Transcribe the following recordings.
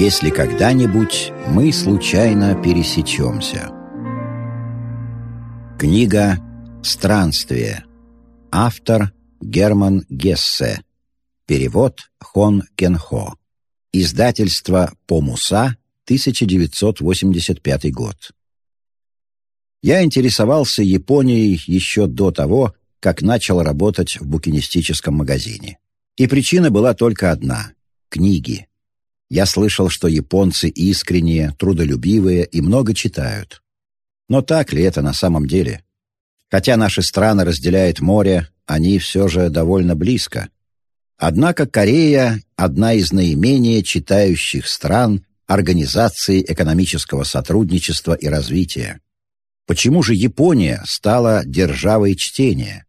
если когда-нибудь мы случайно пересечемся. Книга «Странствие». Автор Герман Гессе. Перевод Хон Кенхо. Издательство «Помуса», 1985 год. Я интересовался Японией еще до того, как начал работать в букинистическом магазине. И причина была только одна — книги. Я слышал, что японцы искренние, трудолюбивые и много читают. Но так ли это на самом деле? Хотя наши страны разделяет море, они все же довольно близко. Однако Корея – одна из наименее читающих стран Организации экономического сотрудничества и развития. Почему же Япония стала державой чтения?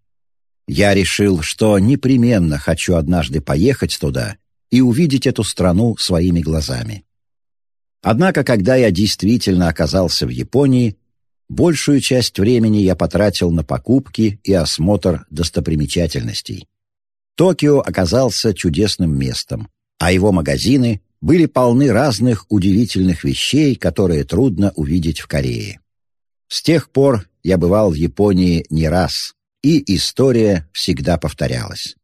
Я решил, что непременно хочу однажды поехать туда и увидеть эту страну своими глазами. Однако, когда я действительно оказался в Японии, большую часть времени я потратил на покупки и осмотр достопримечательностей. Токио оказался чудесным местом, а его магазины были полны разных удивительных вещей, которые трудно увидеть в Корее. С тех пор я бывал в Японии не раз, и история всегда повторялась.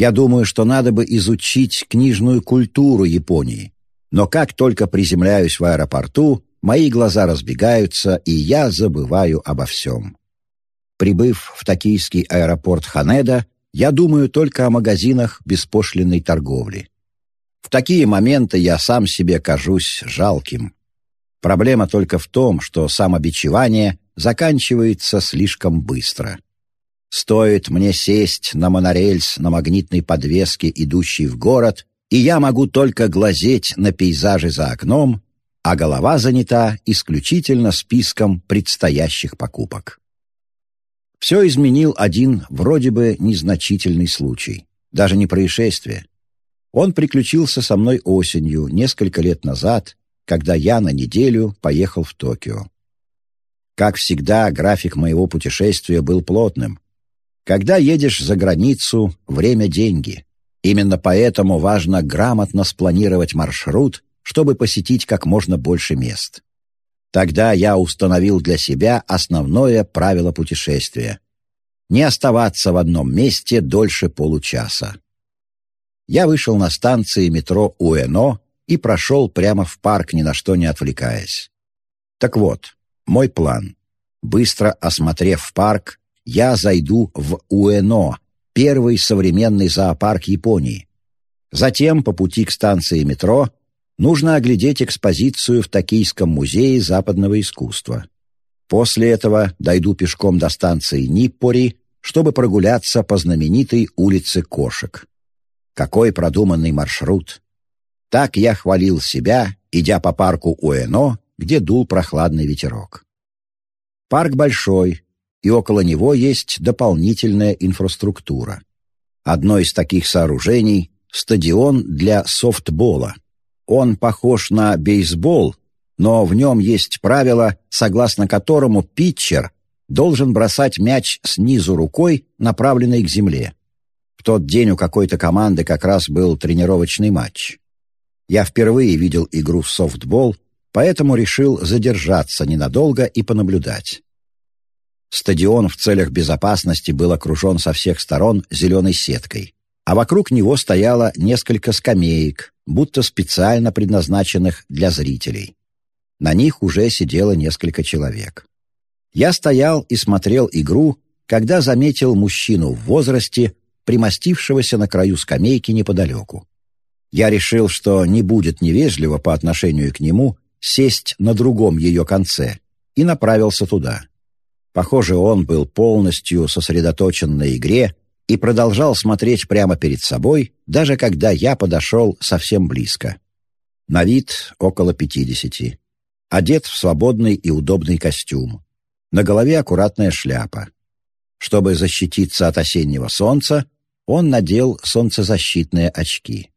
Я думаю, что надо бы изучить книжную культуру Японии. Но как только приземляюсь в аэропорту, мои глаза разбегаются, и я забываю обо всем. Прибыв в токийский аэропорт Ханеда, я думаю только о магазинах беспошлинной торговли. В такие моменты я сам себе кажусь жалким. Проблема только в том, что самобичевание заканчивается слишком быстро. Стоит мне сесть на монорельс на магнитной подвеске, идущей в город, и я могу только глазеть на пейзажи за окном, а голова занята исключительно списком предстоящих покупок. Все изменил один вроде бы незначительный случай, даже не происшествие. Он приключился со мной осенью, несколько лет назад, когда я на неделю поехал в Токио. Как всегда, график моего путешествия был плотным, когда едешь за границу, время – деньги. Именно поэтому важно грамотно спланировать маршрут, чтобы посетить как можно больше мест. Тогда я установил для себя основное правило путешествия – не оставаться в одном месте дольше получаса. Я вышел на станции метро Уэно и прошел прямо в парк, ни на что не отвлекаясь. Так вот, мой план. Быстро осмотрев парк, я зайду в Уэно, первый современный зоопарк Японии. Затем, по пути к станции метро, нужно оглядеть экспозицию в Токийском музее западного искусства. После этого дойду пешком до станции Ниппори, чтобы прогуляться по знаменитой улице кошек. Какой продуманный маршрут! Так я хвалил себя, идя по парку Уэно, где дул прохладный ветерок. Парк большой, и около него есть дополнительная инфраструктура. Одно из таких сооружений — стадион для софтбола. Он похож на бейсбол, но в нем есть правило, согласно которому питчер должен бросать мяч снизу рукой, направленной к земле. В тот день у какой-то команды как раз был тренировочный матч. Я впервые видел игру в софтбол, поэтому решил задержаться ненадолго и понаблюдать. Стадион в целях безопасности был окружен со всех сторон зеленой сеткой, а вокруг него стояло несколько скамеек, будто специально предназначенных для зрителей. На них уже сидело несколько человек. Я стоял и смотрел игру, когда заметил мужчину в возрасте, примостившегося на краю скамейки неподалеку. Я решил, что не будет невежливо по отношению к нему сесть на другом ее конце, и направился туда. Похоже, он был полностью сосредоточен на игре и продолжал смотреть прямо перед собой, даже когда я подошел совсем близко. На вид около пятидесяти. Одет в свободный и удобный костюм. На голове аккуратная шляпа. Чтобы защититься от осеннего солнца, он надел солнцезащитные очки.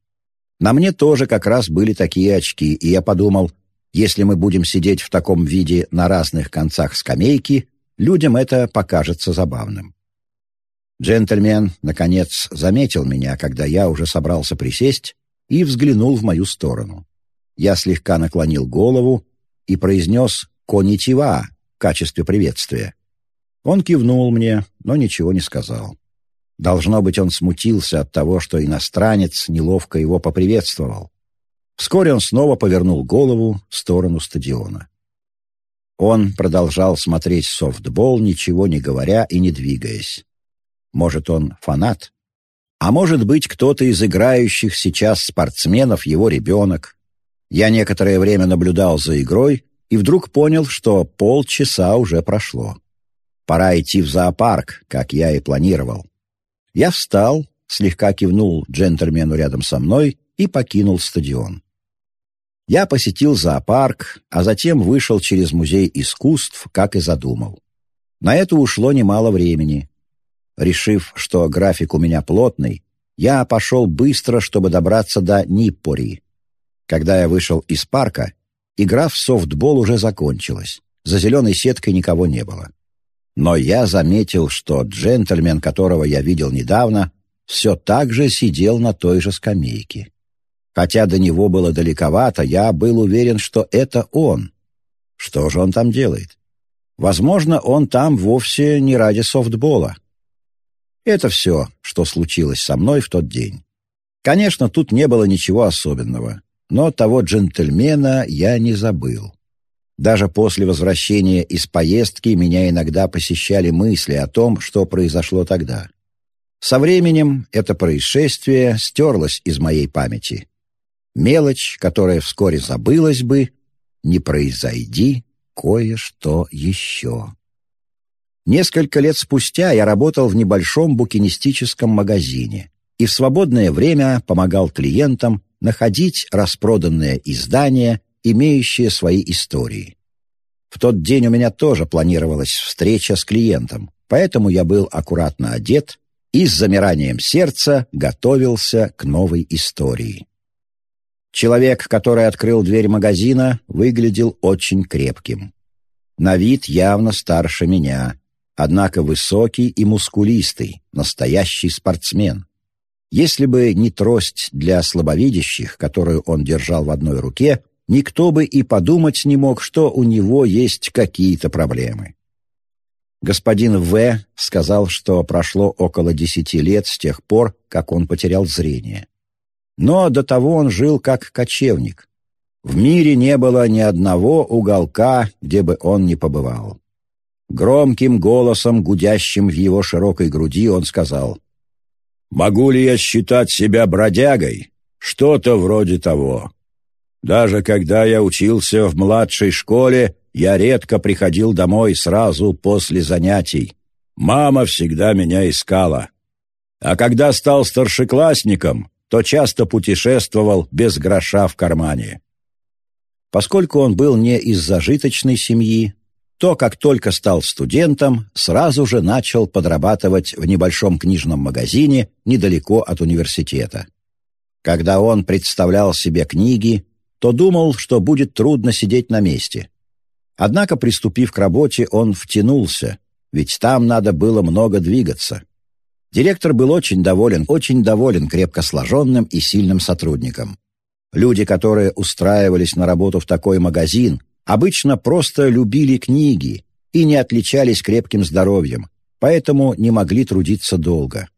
На мне тоже как раз были такие очки, и я подумал, если мы будем сидеть в таком виде на разных концах скамейки, людям это покажется забавным. Джентльмен, наконец, заметил меня, когда я уже собрался присесть, и взглянул в мою сторону. Я слегка наклонил голову и произнес «конитива» в качестве приветствия. Он кивнул мне, но ничего не сказал. Должно быть, он смутился от того, что иностранец неловко его поприветствовал. Вскоре он снова повернул голову в сторону стадиона. Он продолжал смотреть софтбол, ничего не говоря и не двигаясь. Может, он фанат? А может быть, кто-то из играющих сейчас спортсменов его ребенок. Я некоторое время наблюдал за игрой и вдруг понял, что полчаса уже прошло. Пора идти в зоопарк, как я и планировал. Я встал, слегка кивнул джентльмену рядом со мной и покинул стадион. Я посетил зоопарк, а затем вышел через музей искусств, как и задумал. На это ушло немало времени. Решив, что график у меня плотный, я пошел быстро, чтобы добраться до Ниппори. Когда я вышел из парка, игра в софтбол уже закончилась. За зеленой сеткой никого не было. Но я заметил, что джентльмен, которого я видел недавно, все так же сидел на той же скамейке. Хотя до него было далековато, я был уверен, что это он. Что же он там делает? Возможно, он там вовсе не ради софтбола. Это все, что случилось со мной в тот день. Конечно, тут не было ничего особенного, но того джентльмена я не забыл. Даже после возвращения из поездки меня иногда посещали мысли о том, что произошло тогда. Со временем это происшествие стерлось из моей памяти. Мелочь, которая вскоре забылась бы, не произойди кое-что еще. Несколько лет спустя я работал в небольшом букинистическом магазине и в свободное время помогал клиентам находить распроданные издания, имеющие свои истории. В тот день у меня тоже планировалась встреча с клиентом, поэтому я был аккуратно одет и с замиранием сердца готовился к новой истории. Человек, который открыл дверь магазина, выглядел очень крепким. На вид явно старше меня, однако высокий и мускулистый, настоящий спортсмен. Если бы не трость для слабовидящих, которую он держал в одной руке, никто бы и подумать не мог, что у него есть какие-то проблемы. Господин В. сказал, что прошло около десяти лет с тех пор, как он потерял зрение. Но до того он жил как кочевник. В мире не было ни одного уголка, где бы он не побывал. Громким голосом, гудящим в его широкой груди, он сказал, «Могу ли я считать себя бродягой? Что-то вроде того. Даже когда я учился в младшей школе, я редко приходил домой сразу после занятий. Мама всегда меня искала. А когда стал старшеклассником, то часто путешествовал без гроша в кармане. Поскольку он был не из зажиточной семьи, то, как только стал студентом, сразу же начал подрабатывать в небольшом книжном магазине недалеко от университета. Когда он представлял себе книги, то думал, что будет трудно сидеть на месте. Однако, приступив к работе, он втянулся, ведь там надо было много двигаться. Директор был очень доволен, очень доволен крепко сложенным и сильным сотрудником. Люди, которые устраивались на работу в такой магазин, обычно просто любили книги и не отличались крепким здоровьем, поэтому не могли трудиться долго.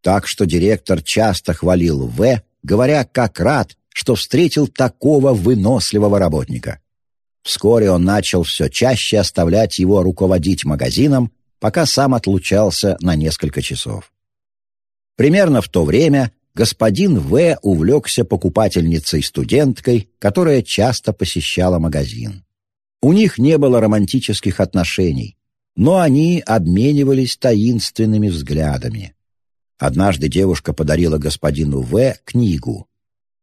Так что директор часто хвалил В, говоря, как рад, что встретил такого выносливого работника. Вскоре он начал все чаще оставлять его руководить магазином, пока сам отлучался на несколько часов. Примерно в то время господин В. увлекся покупательницей-студенткой, которая часто посещала магазин. У них не было романтических отношений, но они обменивались таинственными взглядами. Однажды девушка подарила господину В. книгу,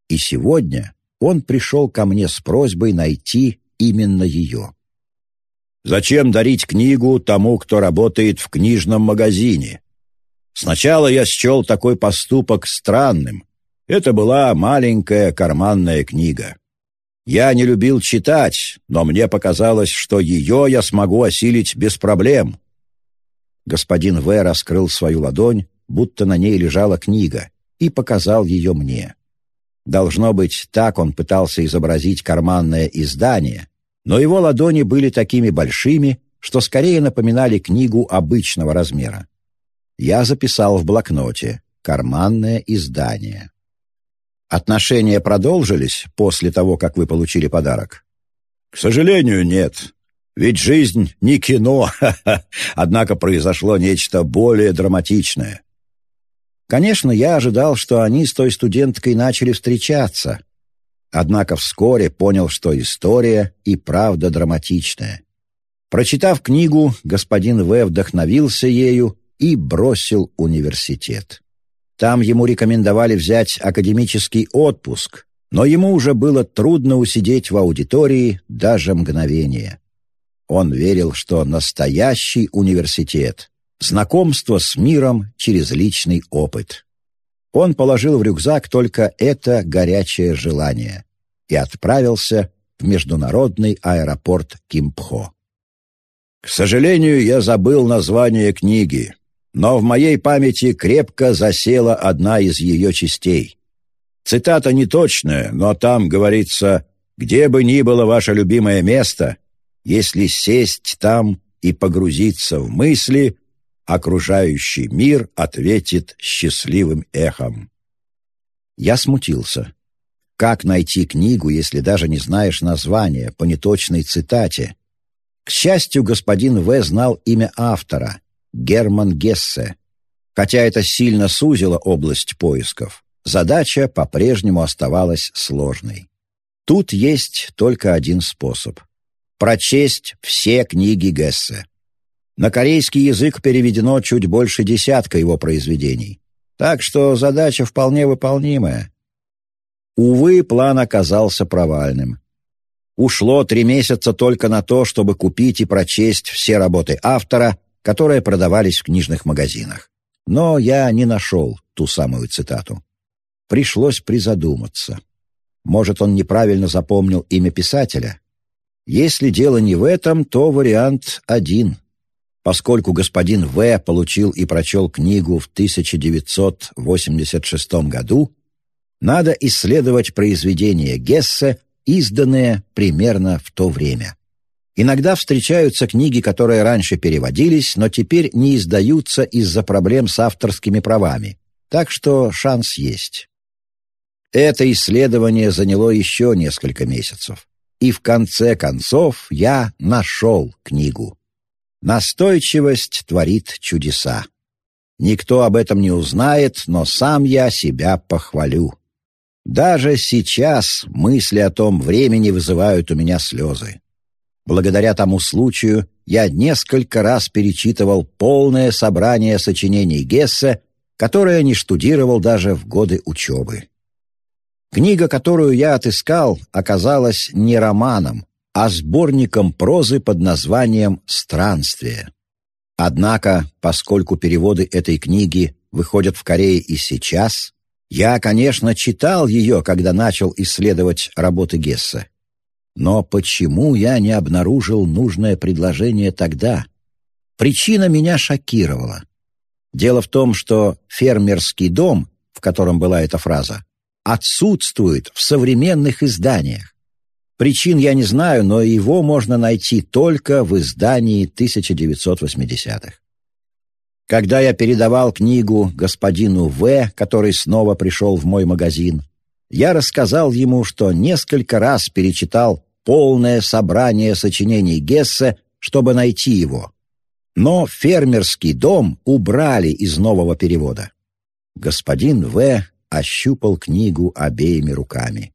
и сегодня он пришел ко мне с просьбой найти именно ее. «Зачем дарить книгу тому, кто работает в книжном магазине?» Сначала я счел такой поступок странным. Это была маленькая карманная книга. Я не любил читать, но мне показалось, что ее я смогу осилить без проблем. Господин В. раскрыл свою ладонь, будто на ней лежала книга, и показал ее мне. Должно быть, так он пытался изобразить карманное издание, но его ладони были такими большими, что скорее напоминали книгу обычного размера. Я записал в блокноте «Карманное издание». Отношения продолжились после того, как вы получили подарок? К сожалению, нет. Ведь жизнь не кино, однако произошло нечто более драматичное. Конечно, я ожидал, что они с той студенткой начали встречаться. Однако вскоре понял, что история и правда драматичная. Прочитав книгу, господин В. вдохновился ею и бросил университет. Там ему рекомендовали взять академический отпуск, но ему уже было трудно усидеть в аудитории даже мгновение. Он верил, что настоящий университет — знакомство с миром через личный опыт. Он положил в рюкзак только это горячее желание и отправился в международный аэропорт Кимпхо. К сожалению, я забыл название книги, но в моей памяти крепко засела одна из ее частей. Цитата неточная, но там говорится «Где бы ни было ваше любимое место, если сесть там и погрузиться в мысли, окружающий мир ответит счастливым эхом». Я смутился. Как найти книгу, если даже не знаешь названия по неточной цитате? К счастью, господин В. знал имя автора — Герман Гессе. Хотя это сильно сузило область поисков, задача по-прежнему оставалась сложной. Тут есть только один способ — прочесть все книги Гессе. На корейский язык переведено чуть больше десятка его произведений, так что задача вполне выполнимая. Увы, план оказался провальным. Ушло три месяца только на то, чтобы купить и прочесть все работы автора, которые продавались в книжных магазинах. Но я не нашел ту самую цитату. Пришлось призадуматься. Может, он неправильно запомнил имя писателя? Если дело не в этом, то вариант один. Поскольку господин В. получил и прочел книгу в 1986 году, надо исследовать произведения Гессе изданные примерно в то время. Иногда встречаются книги, которые раньше переводились, но теперь не издаются из-за проблем с авторскими правами, так что шанс есть. Это исследование заняло еще несколько месяцев, и в конце концов я нашел книгу. Настойчивость творит чудеса. Никто об этом не узнает, но сам я себя похвалю. Даже сейчас мысли о том времени вызывают у меня слезы. Благодаря тому случаю я несколько раз перечитывал полное собрание сочинений Гессе, которое не штудировал даже в годы учебы. Книга, которую я отыскал, оказалась не романом, а сборником прозы под названием «Странствие». Однако, поскольку переводы этой книги выходят в Корее и сейчас, я, конечно, читал ее, когда начал исследовать работы Гесса. Но почему я не обнаружил нужное предложение тогда? Причина меня шокировала. Дело в том, что фермерский дом, в котором была эта фраза, отсутствует в современных изданиях. Причин я не знаю, но его можно найти только в издании 1980-х. Когда я передавал книгу господину В., который снова пришел в мой магазин, я рассказал ему, что несколько раз перечитал полное собрание сочинений Гессе, чтобы найти его. Но фермерский дом убрали из нового перевода. Господин В. ощупал книгу обеими руками,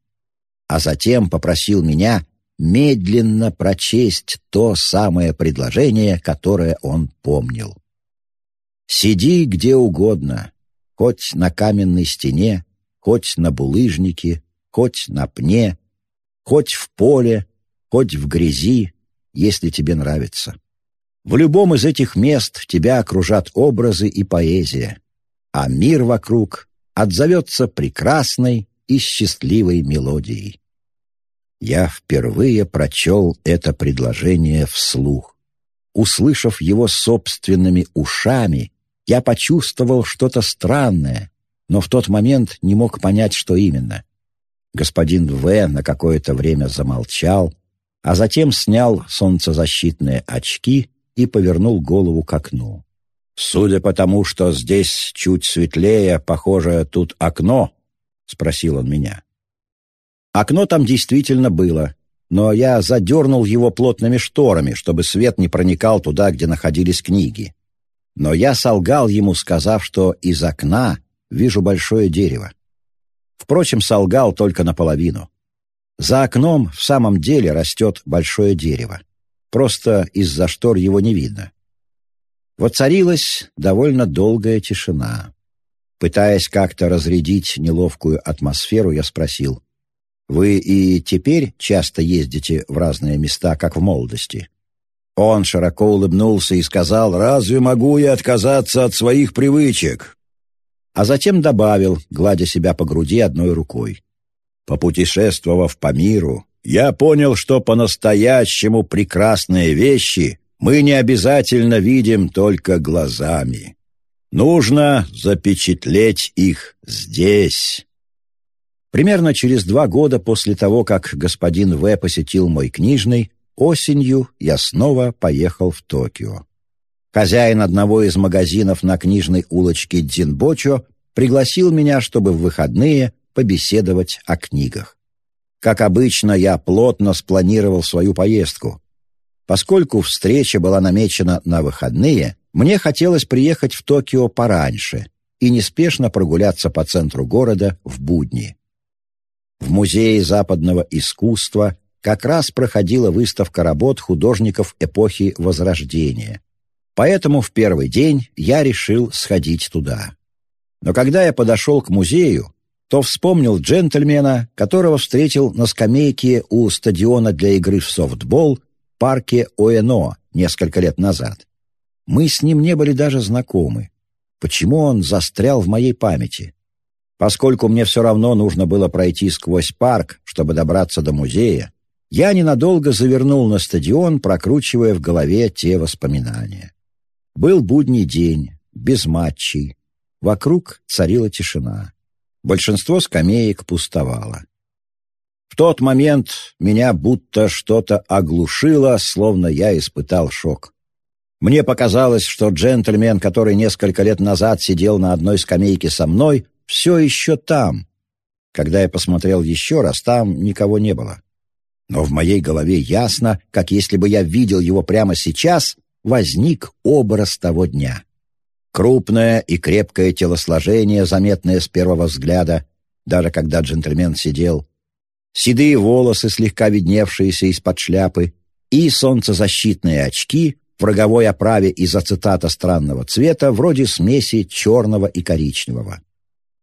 а затем попросил меня медленно прочесть то самое предложение, которое он помнил. Сиди где угодно, хоть на каменной стене, хоть на булыжнике, хоть на пне, хоть в поле, хоть в грязи, если тебе нравится. В любом из этих мест тебя окружат образы и поэзия, а мир вокруг отзовется прекрасной и счастливой мелодией. Я впервые прочел это предложение вслух. Услышав его собственными ушами, я почувствовал что-то странное, но в тот момент не мог понять, что именно. Господин В. на какое-то время замолчал, а затем снял солнцезащитные очки и повернул голову к окну. «Судя по тому, что здесь чуть светлее, похоже, тут окно?» — спросил он меня. Окно там действительно было, но я задернул его плотными шторами, чтобы свет не проникал туда, где находились книги. Но я солгал ему, сказав, что из окна вижу большое дерево. Впрочем, солгал только наполовину. За окном в самом деле растет большое дерево. Просто из-за штор его не видно. Воцарилась довольно долгая тишина. Пытаясь как-то разрядить неловкую атмосферу, я спросил, «Вы и теперь часто ездите в разные места, как в молодости?» Он широко улыбнулся и сказал, «Разве могу я отказаться от своих привычек? а затем добавил, гладя себя по груди одной рукой. Попутешествовав по миру, я понял, что по-настоящему прекрасные вещи мы не обязательно видим только глазами. Нужно запечатлеть их здесь. Примерно через два года после того, как господин В. посетил мой книжный, осенью я снова поехал в Токио. Хозяин одного из магазинов на книжной улочке Дзинбочо пригласил меня, чтобы в выходные побеседовать о книгах. Как обычно, я плотно спланировал свою поездку. Поскольку встреча была намечена на выходные, мне хотелось приехать в Токио пораньше и неспешно прогуляться по центру города в будни. В Музее западного искусства как раз проходила выставка работ художников эпохи Возрождения, Поэтому в первый день я решил сходить туда. Но когда я подошел к музею, то вспомнил джентльмена, которого встретил на скамейке у стадиона для игры в софтбол в парке Оэно несколько лет назад. Мы с ним не были даже знакомы. Почему он застрял в моей памяти? Поскольку мне все равно нужно было пройти сквозь парк, чтобы добраться до музея, я ненадолго завернул на стадион, прокручивая в голове те воспоминания. Был будний день, без матчей. Вокруг царила тишина. Большинство скамеек пустовало. В тот момент меня будто что-то оглушило, словно я испытал шок. Мне показалось, что джентльмен, который несколько лет назад сидел на одной скамейке со мной, все еще там. Когда я посмотрел еще раз, там никого не было. Но в моей голове ясно, как если бы я видел его прямо сейчас, возник образ того дня. Крупное и крепкое телосложение, заметное с первого взгляда, даже когда джентльмен сидел, седые волосы, слегка видневшиеся из-под шляпы, и солнцезащитные очки в роговой оправе из ацетата странного цвета, вроде смеси черного и коричневого.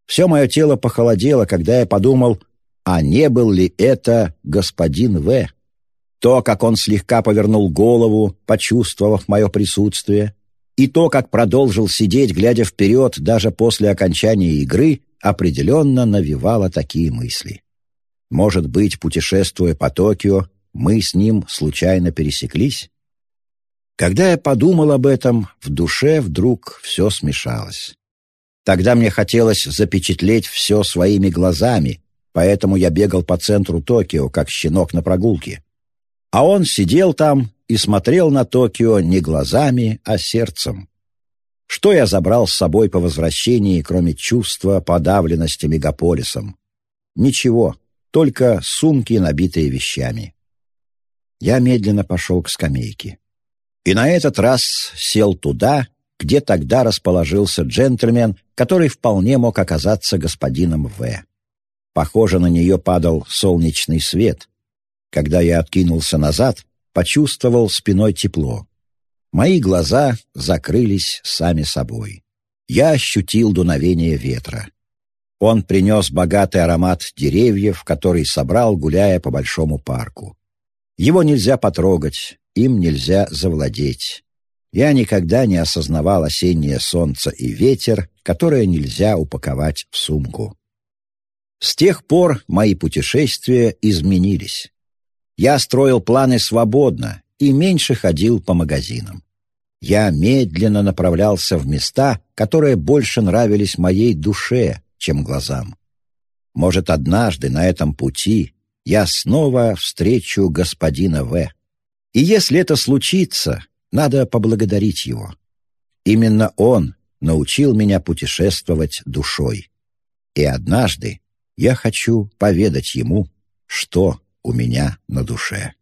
Все мое тело похолодело, когда я подумал, а не был ли это господин В. То, как он слегка повернул голову, почувствовав мое присутствие, и то, как продолжил сидеть, глядя вперед даже после окончания игры, определенно навевало такие мысли. Может быть, путешествуя по Токио, мы с ним случайно пересеклись? Когда я подумал об этом, в душе вдруг все смешалось. Тогда мне хотелось запечатлеть все своими глазами, поэтому я бегал по центру Токио, как щенок на прогулке. А он сидел там и смотрел на Токио не глазами, а сердцем. Что я забрал с собой по возвращении, кроме чувства подавленности мегаполисом? Ничего, только сумки, набитые вещами. Я медленно пошел к скамейке. И на этот раз сел туда, где тогда расположился джентльмен, который вполне мог оказаться господином В. Похоже, на нее падал солнечный свет, когда я откинулся назад, почувствовал спиной тепло. Мои глаза закрылись сами собой. Я ощутил дуновение ветра. Он принес богатый аромат деревьев, который собрал, гуляя по большому парку. Его нельзя потрогать, им нельзя завладеть. Я никогда не осознавал осеннее солнце и ветер, которое нельзя упаковать в сумку. С тех пор мои путешествия изменились. Я строил планы свободно и меньше ходил по магазинам. Я медленно направлялся в места, которые больше нравились моей душе, чем глазам. Может, однажды на этом пути я снова встречу господина В. И если это случится, надо поблагодарить его. Именно он научил меня путешествовать душой. И однажды я хочу поведать ему, что у меня на душе.